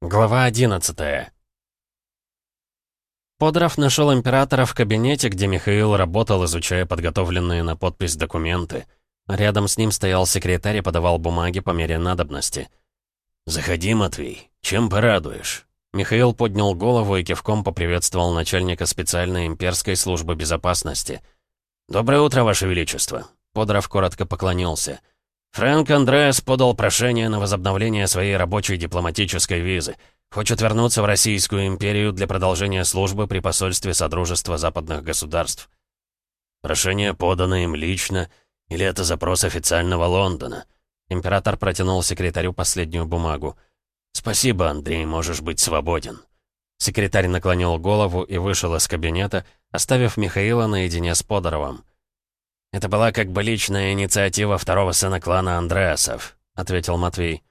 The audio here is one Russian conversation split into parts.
Глава 11 Подров нашел императора в кабинете, где Михаил работал, изучая подготовленные на подпись документы. Рядом с ним стоял секретарь и подавал бумаги по мере надобности. «Заходи, Матвей. Чем порадуешь?» Михаил поднял голову и кивком поприветствовал начальника специальной имперской службы безопасности. «Доброе утро, Ваше Величество!» Подров коротко поклонился. «Фрэнк Андреас подал прошение на возобновление своей рабочей дипломатической визы. Хочет вернуться в Российскую империю для продолжения службы при посольстве Содружества западных государств. Прошение подано им лично, или это запрос официального Лондона? Император протянул секретарю последнюю бумагу. «Спасибо, Андрей, можешь быть свободен». Секретарь наклонил голову и вышел из кабинета, оставив Михаила наедине с Подоровым. «Это была как бы личная инициатива второго сына клана Андреасов», — ответил Матвей.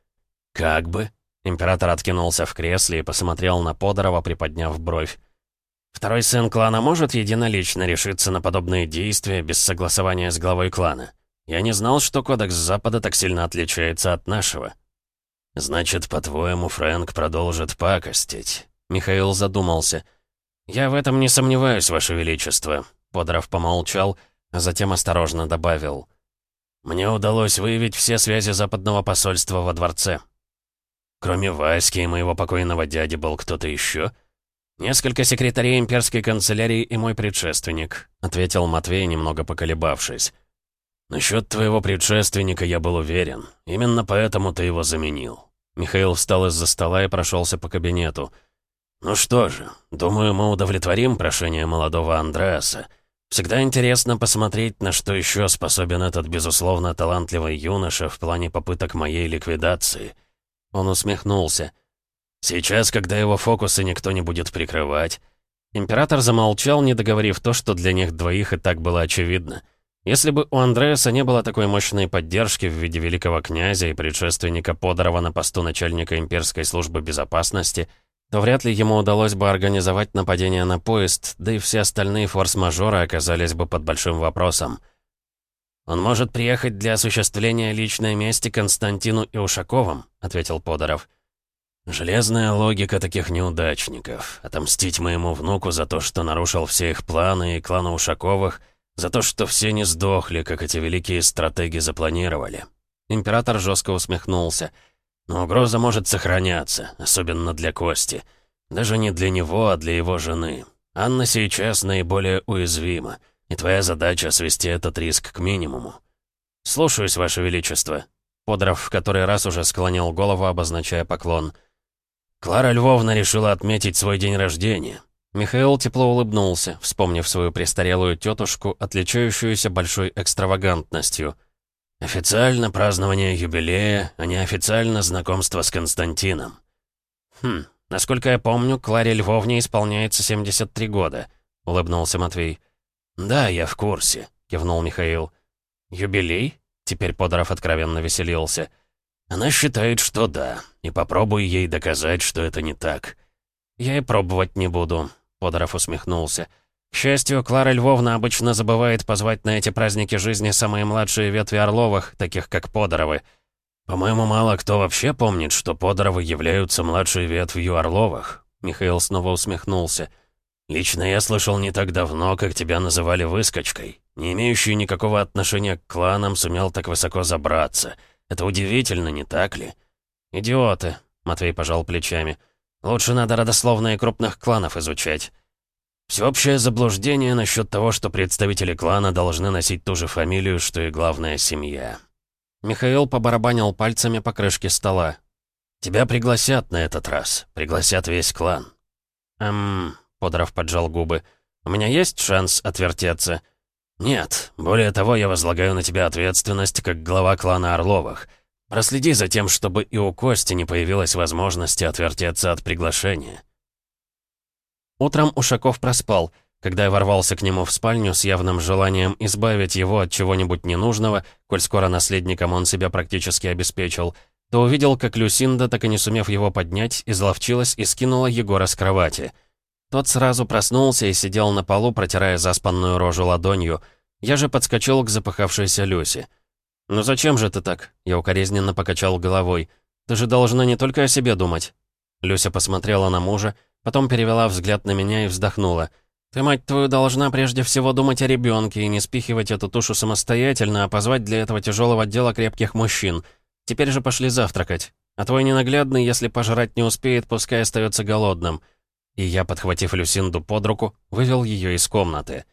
«Как бы?» Император откинулся в кресле и посмотрел на Подорова, приподняв бровь. «Второй сын клана может единолично решиться на подобные действия без согласования с главой клана? Я не знал, что кодекс Запада так сильно отличается от нашего». «Значит, по-твоему, Фрэнк продолжит пакостить?» Михаил задумался. «Я в этом не сомневаюсь, Ваше Величество», — Подоров помолчал, а затем осторожно добавил. «Мне удалось выявить все связи западного посольства во дворце. Кроме Васьки и моего покойного дяди был кто-то еще? Несколько секретарей имперской канцелярии и мой предшественник, ответил Матвей, немного поколебавшись. Насчет твоего предшественника я был уверен. Именно поэтому ты его заменил. Михаил встал из-за стола и прошелся по кабинету. «Ну что же, думаю, мы удовлетворим прошение молодого Андреаса. Всегда интересно посмотреть, на что еще способен этот, безусловно, талантливый юноша в плане попыток моей ликвидации». Он усмехнулся. «Сейчас, когда его фокусы никто не будет прикрывать...» Император замолчал, не договорив то, что для них двоих и так было очевидно. Если бы у Андреаса не было такой мощной поддержки в виде великого князя и предшественника Подорова на посту начальника имперской службы безопасности, то вряд ли ему удалось бы организовать нападение на поезд, да и все остальные форс-мажоры оказались бы под большим вопросом. «Он может приехать для осуществления личной мести Константину и Ушаковым», — ответил Подоров. «Железная логика таких неудачников. Отомстить моему внуку за то, что нарушил все их планы и клана Ушаковых, за то, что все не сдохли, как эти великие стратеги запланировали». Император жестко усмехнулся. «Но угроза может сохраняться, особенно для Кости. Даже не для него, а для его жены. Анна сейчас наиболее уязвима. И твоя задача — свести этот риск к минимуму. Слушаюсь, Ваше Величество. Подров в который раз уже склонил голову, обозначая поклон. Клара Львовна решила отметить свой день рождения. Михаил тепло улыбнулся, вспомнив свою престарелую тетушку, отличающуюся большой экстравагантностью. Официально празднование юбилея, а неофициально знакомство с Константином. Хм, насколько я помню, Кларе Львовне исполняется 73 года, улыбнулся Матвей. «Да, я в курсе», — кивнул Михаил. «Юбилей?» — теперь Подоров откровенно веселился. «Она считает, что да, и попробуй ей доказать, что это не так». «Я и пробовать не буду», — Подоров усмехнулся. «К счастью, Клара Львовна обычно забывает позвать на эти праздники жизни самые младшие ветви Орловых, таких как Подоровы. По-моему, мало кто вообще помнит, что Подоровы являются младшей ветвью Орловых». Михаил снова усмехнулся. «Лично я слышал не так давно, как тебя называли выскочкой. Не имеющий никакого отношения к кланам сумел так высоко забраться. Это удивительно, не так ли?» «Идиоты», — Матвей пожал плечами. «Лучше надо родословные крупных кланов изучать». Всеобщее заблуждение насчет того, что представители клана должны носить ту же фамилию, что и главная семья. Михаил побарабанил пальцами по крышке стола. «Тебя пригласят на этот раз. Пригласят весь клан». «Эм...» Подоров поджал губы. «У меня есть шанс отвертеться?» «Нет. Более того, я возлагаю на тебя ответственность как глава клана Орловых. Проследи за тем, чтобы и у Кости не появилась возможности отвертеться от приглашения». Утром Ушаков проспал. Когда я ворвался к нему в спальню с явным желанием избавить его от чего-нибудь ненужного, коль скоро наследником он себя практически обеспечил, то увидел, как Люсинда, так и не сумев его поднять, изловчилась и скинула Егора с кровати — тот сразу проснулся и сидел на полу, протирая заспанную рожу ладонью. Я же подскочил к запыхавшейся Люсе. «Ну зачем же ты так?» Я укоризненно покачал головой. «Ты же должна не только о себе думать». Люся посмотрела на мужа, потом перевела взгляд на меня и вздохнула. «Ты, мать твою, должна прежде всего думать о ребенке и не спихивать эту тушу самостоятельно, а позвать для этого тяжелого дела крепких мужчин. Теперь же пошли завтракать. А твой ненаглядный, если пожрать не успеет, пускай остается голодным». И я, подхватив Люсинду под руку, вывел ее из комнаты.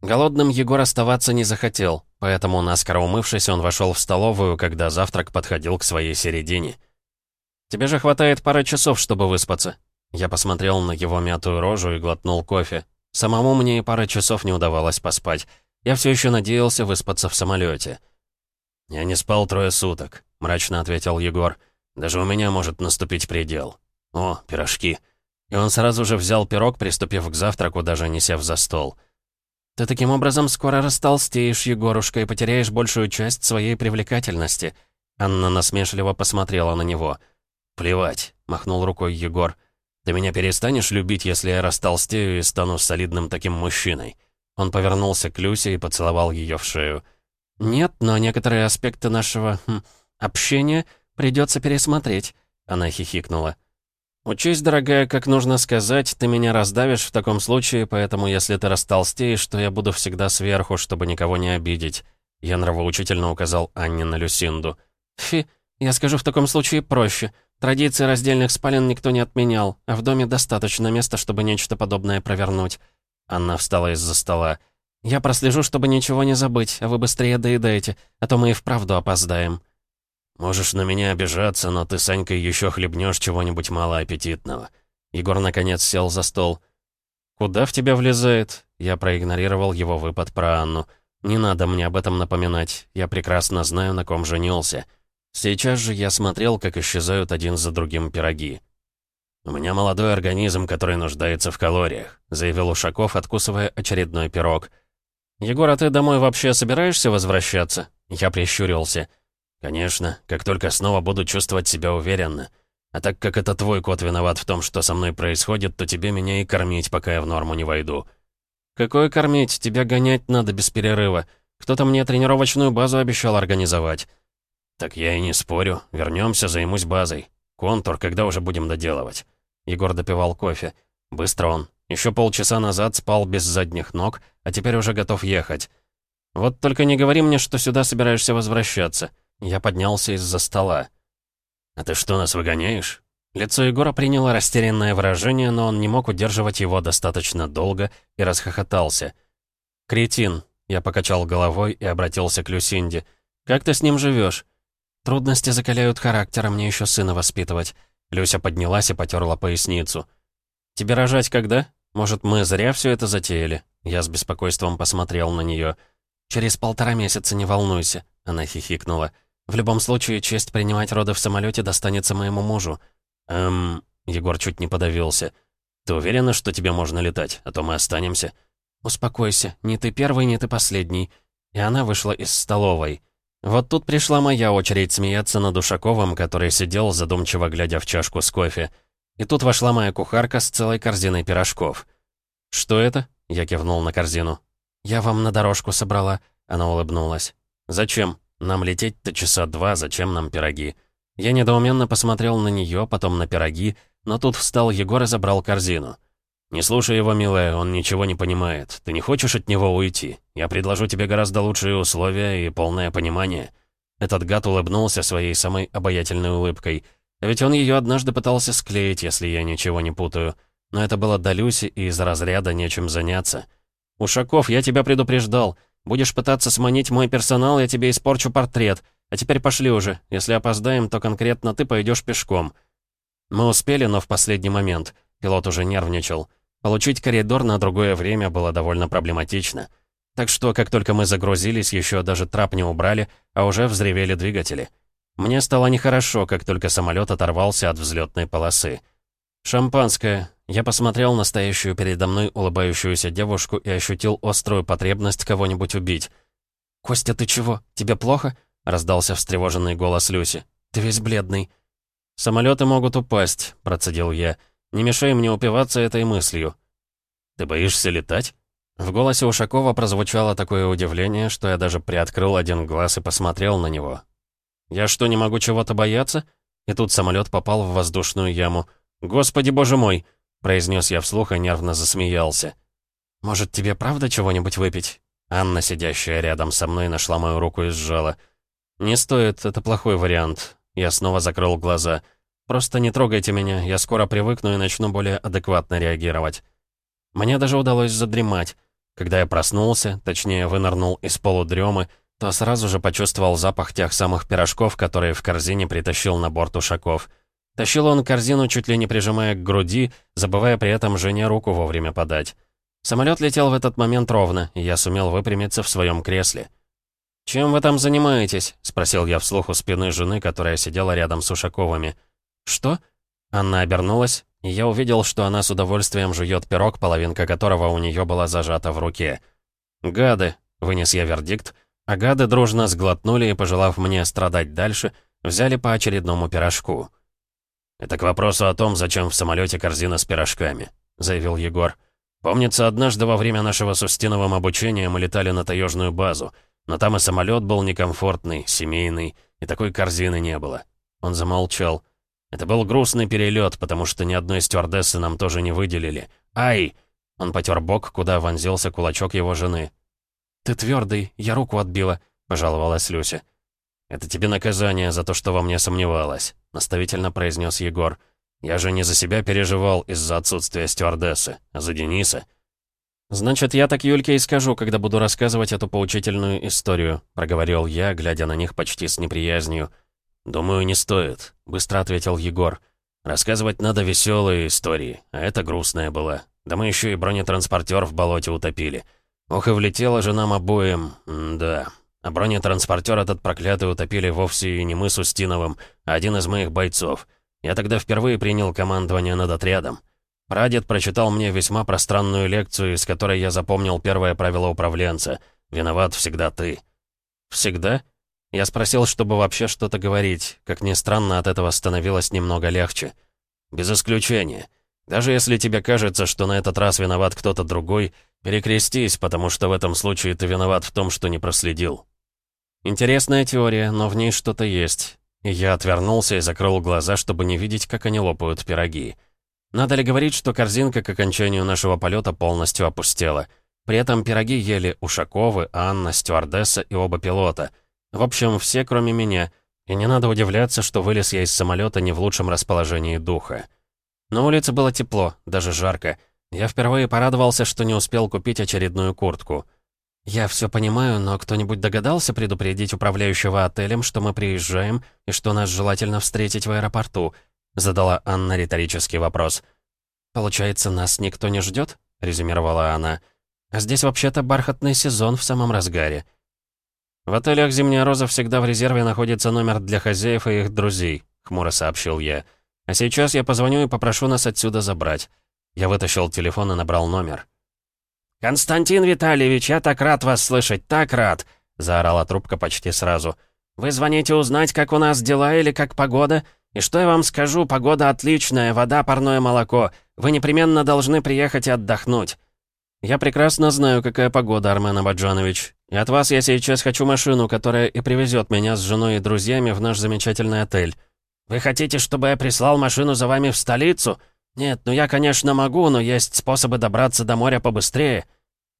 Голодным Егор оставаться не захотел, поэтому, наскоро умывшись, он вошел в столовую, когда завтрак подходил к своей середине. «Тебе же хватает пары часов, чтобы выспаться». Я посмотрел на его мятую рожу и глотнул кофе. Самому мне и пары часов не удавалось поспать. Я все еще надеялся выспаться в самолете. «Я не спал трое суток», — мрачно ответил Егор. «Даже у меня может наступить предел. О, пирожки». И он сразу же взял пирог, приступив к завтраку, даже не сев за стол. «Ты таким образом скоро растолстеешь, Егорушка, и потеряешь большую часть своей привлекательности». Анна насмешливо посмотрела на него. «Плевать», — махнул рукой Егор. «Ты меня перестанешь любить, если я растолстею и стану солидным таким мужчиной?» Он повернулся к Люсе и поцеловал ее в шею. «Нет, но некоторые аспекты нашего хм, общения придется пересмотреть», — она хихикнула. «Учись, дорогая, как нужно сказать, ты меня раздавишь в таком случае, поэтому если ты растолстеешь, то я буду всегда сверху, чтобы никого не обидеть», я нравоучительно указал Анне на Люсинду. «Фи, я скажу в таком случае проще. Традиции раздельных спален никто не отменял, а в доме достаточно места, чтобы нечто подобное провернуть». Анна встала из-за стола. «Я прослежу, чтобы ничего не забыть, а вы быстрее доедаете, а то мы и вправду опоздаем». «Можешь на меня обижаться, но ты, Санька, еще хлебнешь чего-нибудь малоаппетитного». Егор, наконец, сел за стол. «Куда в тебя влезает?» Я проигнорировал его выпад про Анну. «Не надо мне об этом напоминать. Я прекрасно знаю, на ком женился». Сейчас же я смотрел, как исчезают один за другим пироги. «У меня молодой организм, который нуждается в калориях», заявил Ушаков, откусывая очередной пирог. «Егор, а ты домой вообще собираешься возвращаться?» Я прищурился. «Конечно, как только снова буду чувствовать себя уверенно. А так как это твой кот виноват в том, что со мной происходит, то тебе меня и кормить, пока я в норму не войду». «Какое кормить? Тебя гонять надо без перерыва. Кто-то мне тренировочную базу обещал организовать». «Так я и не спорю. Вернемся, займусь базой. Контур, когда уже будем доделывать?» Егор допивал кофе. Быстро он. Еще полчаса назад спал без задних ног, а теперь уже готов ехать. «Вот только не говори мне, что сюда собираешься возвращаться». Я поднялся из-за стола. «А ты что, нас выгоняешь?» Лицо Егора приняло растерянное выражение, но он не мог удерживать его достаточно долго и расхохотался. «Кретин», — я покачал головой и обратился к Люсинде. «Как ты с ним живешь? «Трудности закаляют характер, а мне еще сына воспитывать». Люся поднялась и потерла поясницу. «Тебе рожать когда? Может, мы зря все это затеяли?» Я с беспокойством посмотрел на нее. «Через полтора месяца, не волнуйся», — она хихикнула. В любом случае, честь принимать роды в самолете достанется моему мужу». «Эм...» — Егор чуть не подавился. «Ты уверена, что тебе можно летать, а то мы останемся?» «Успокойся, не ты первый, не ты последний». И она вышла из столовой. Вот тут пришла моя очередь смеяться над Ушаковым, который сидел, задумчиво глядя в чашку с кофе. И тут вошла моя кухарка с целой корзиной пирожков. «Что это?» — я кивнул на корзину. «Я вам на дорожку собрала», — она улыбнулась. «Зачем?» Нам лететь-то часа два, зачем нам пироги? Я недоуменно посмотрел на нее, потом на пироги, но тут встал Егор и забрал корзину. «Не слушай его, милая, он ничего не понимает. Ты не хочешь от него уйти? Я предложу тебе гораздо лучшие условия и полное понимание». Этот гад улыбнулся своей самой обаятельной улыбкой. Ведь он ее однажды пытался склеить, если я ничего не путаю. Но это было до Люси, и из разряда нечем заняться. «Ушаков, я тебя предупреждал. Будешь пытаться сманить мой персонал, я тебе испорчу портрет. А теперь пошли уже. Если опоздаем, то конкретно ты пойдешь пешком». Мы успели, но в последний момент. Пилот уже нервничал. Получить коридор на другое время было довольно проблематично. Так что, как только мы загрузились, еще даже трап не убрали, а уже взревели двигатели. Мне стало нехорошо, как только самолет оторвался от взлетной полосы. «Шампанское», я посмотрел на стоящую передо мной улыбающуюся девушку и ощутил острую потребность кого-нибудь убить. «Костя, ты чего? Тебе плохо?» — раздался встревоженный голос Люси. «Ты весь бледный». «Самолеты могут упасть», — процедил я. «Не мешай мне упиваться этой мыслью». «Ты боишься летать?» В голосе Ушакова прозвучало такое удивление, что я даже приоткрыл один глаз и посмотрел на него. «Я что, не могу чего-то бояться?» И тут самолет попал в воздушную яму — «Господи, боже мой!» — произнес я вслух и нервно засмеялся. «Может, тебе правда чего-нибудь выпить?» Анна, сидящая рядом со мной, нашла мою руку и сжала. «Не стоит, это плохой вариант». Я снова закрыл глаза. «Просто не трогайте меня, я скоро привыкну и начну более адекватно реагировать». Мне даже удалось задремать. Когда я проснулся, точнее, вынырнул из полудремы, то сразу же почувствовал запах тех самых пирожков, которые в корзине притащил на борт Ушаков. Тащил он корзину, чуть ли не прижимая к груди, забывая при этом жене руку вовремя подать. Самолет летел в этот момент ровно, и я сумел выпрямиться в своем кресле. «Чем вы там занимаетесь?» — спросил я вслух у спины жены, которая сидела рядом с Ушаковыми. «Что?» Анна обернулась, и я увидел, что она с удовольствием жует пирог, половинка которого у нее была зажата в руке. «Гады!» — вынес я вердикт, а гады дружно сглотнули и, пожелав мне страдать дальше, взяли по очередному пирожку. «Это к вопросу о том, зачем в самолете корзина с пирожками», — заявил Егор. «Помнится, однажды во время нашего с Устиновым обучения мы летали на таежную базу, но там и самолет был некомфортный, семейный, и такой корзины не было». Он замолчал. Это был грустный перелет, потому что ни одной стюардессы нам тоже не выделили. «Ай!» Он потер бок, куда вонзился кулачок его жены. «Ты твердый, я руку отбила», — пожаловалась Люся. «Это тебе наказание за то, что во мне сомневалась», — наставительно произнес Егор. «Я же не за себя переживал из-за отсутствия стюардессы, а за Дениса». «Значит, я так Юльке и скажу, когда буду рассказывать эту поучительную историю», — проговорил я, глядя на них почти с неприязнью. «Думаю, не стоит», — быстро ответил Егор. «Рассказывать надо веселые истории, а это грустная была. Да мы еще и бронетранспортер в болоте утопили. Ох, и влетела же нам обоим, М да. А бронетранспортер этот проклятый утопили вовсе и не мы с Устиновым, а один из моих бойцов. Я тогда впервые принял командование над отрядом. Прадед прочитал мне весьма пространную лекцию, из которой я запомнил первое правило управленца. «Виноват всегда ты». «Всегда?» Я спросил, чтобы вообще что-то говорить. Как ни странно, от этого становилось немного легче. Без исключения. Даже если тебе кажется, что на этот раз виноват кто-то другой, перекрестись, потому что в этом случае ты виноват в том, что не проследил. Интересная теория, но в ней что-то есть. И я отвернулся и закрыл глаза, чтобы не видеть, как они лопают пироги. Надо ли говорить, что корзинка к окончанию нашего полета полностью опустела? При этом пироги ели Ушаковы, Анна, стюардесса и оба пилота — в общем, все, кроме меня. И не надо удивляться, что вылез я из самолета не в лучшем расположении духа. На улице было тепло, даже жарко. Я впервые порадовался, что не успел купить очередную куртку. «Я все понимаю, но кто-нибудь догадался предупредить управляющего отелем, что мы приезжаем и что нас желательно встретить в аэропорту?» Задала Анна риторический вопрос. «Получается, нас никто не ждет?» — резюмировала она. «А здесь вообще-то бархатный сезон в самом разгаре». «В отелях «Зимняя роза» всегда в резерве находится номер для хозяев и их друзей», — хмуро сообщил я. «А сейчас я позвоню и попрошу нас отсюда забрать». Я вытащил телефон и набрал номер. «Константин Витальевич, я так рад вас слышать, так рад!» — заорала трубка почти сразу. «Вы звоните узнать, как у нас дела или как погода? И что я вам скажу, погода отличная, вода, парное молоко. Вы непременно должны приехать и отдохнуть». «Я прекрасно знаю, какая погода, Армен Абаджанович. И от вас я сейчас хочу машину, которая и привезет меня с женой и друзьями в наш замечательный отель. Вы хотите, чтобы я прислал машину за вами в столицу? Нет, ну я, конечно, могу, но есть способы добраться до моря побыстрее.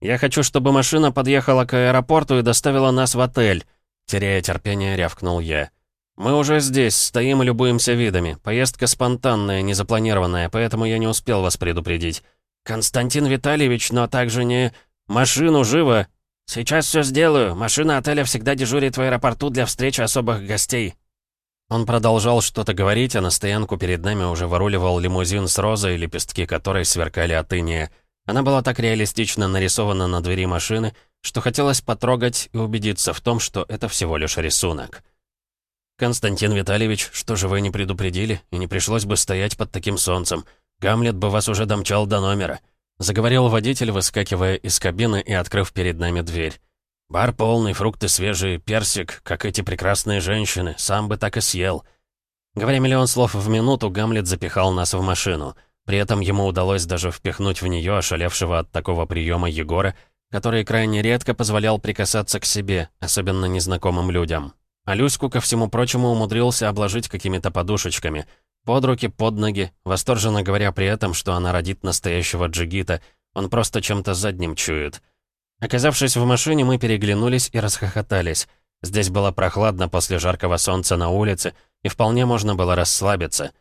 Я хочу, чтобы машина подъехала к аэропорту и доставила нас в отель. Теряя терпение, рявкнул я. Мы уже здесь, стоим и любуемся видами. Поездка спонтанная, незапланированная, поэтому я не успел вас предупредить. Константин Витальевич, но также не... Машину живо! «Сейчас все сделаю. Машина отеля всегда дежурит в аэропорту для встречи особых гостей». Он продолжал что-то говорить, а на стоянку перед нами уже выруливал лимузин с розой, лепестки которой сверкали от иния. Она была так реалистично нарисована на двери машины, что хотелось потрогать и убедиться в том, что это всего лишь рисунок. «Константин Витальевич, что же вы не предупредили, и не пришлось бы стоять под таким солнцем? Гамлет бы вас уже домчал до номера». Заговорил водитель, выскакивая из кабины и открыв перед нами дверь. «Бар полный, фрукты свежие, персик, как эти прекрасные женщины, сам бы так и съел». Говоря миллион слов в минуту, Гамлет запихал нас в машину. При этом ему удалось даже впихнуть в нее ошалевшего от такого приема Егора, который крайне редко позволял прикасаться к себе, особенно незнакомым людям. А Люську, ко всему прочему, умудрился обложить какими-то подушечками. Под руки, под ноги, восторженно говоря при этом, что она родит настоящего джигита. Он просто чем-то задним чует. Оказавшись в машине, мы переглянулись и расхохотались. Здесь было прохладно после жаркого солнца на улице, и вполне можно было расслабиться.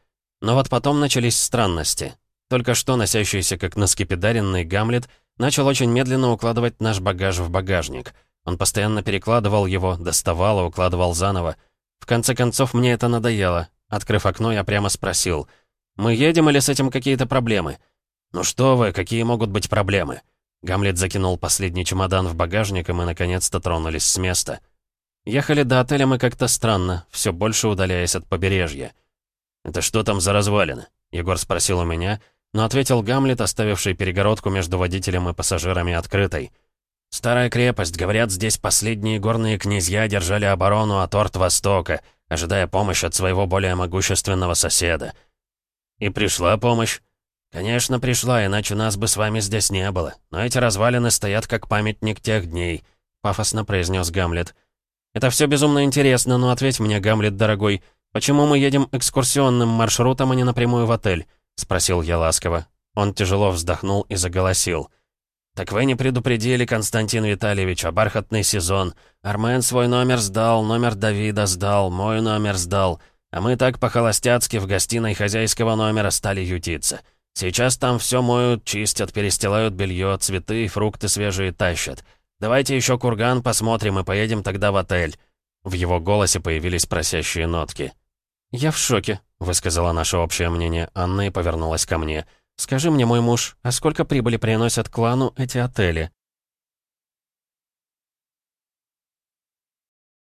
Но вот потом начались странности. Только что носящийся как наскепидаренный Гамлет начал очень медленно укладывать наш багаж в багажник. Он постоянно перекладывал его, доставал и укладывал заново. В конце концов, мне это надоело. Открыв окно, я прямо спросил. «Мы едем или с этим какие-то проблемы?» «Ну что вы, какие могут быть проблемы?» Гамлет закинул последний чемодан в багажник, и мы наконец-то тронулись с места. Ехали до отеля мы как-то странно, все больше удаляясь от побережья. «Это что там за развалины?» Егор спросил у меня, но ответил Гамлет, оставивший перегородку между водителем и пассажирами открытой. «Старая крепость, говорят, здесь последние горные князья держали оборону от Орт Востока, ожидая помощи от своего более могущественного соседа. И пришла помощь. Конечно, пришла, иначе нас бы с вами здесь не было. Но эти развалины стоят как памятник тех дней, пафосно произнес Гамлет. Это все безумно интересно, но ответь мне, Гамлет, дорогой, почему мы едем экскурсионным маршрутом, а не напрямую в отель? спросил я ласково. Он тяжело вздохнул и заголосил. «Так вы не предупредили, Константин Витальевич, а бархатный сезон. Армен свой номер сдал, номер Давида сдал, мой номер сдал. А мы так по-холостяцки в гостиной хозяйского номера стали ютиться. Сейчас там все моют, чистят, перестилают белье, цветы и фрукты свежие тащат. Давайте еще курган посмотрим и поедем тогда в отель». В его голосе появились просящие нотки. «Я в шоке», — высказала наше общее мнение Анна и повернулась ко мне. «Скажи мне, мой муж, а сколько прибыли приносят клану эти отели?»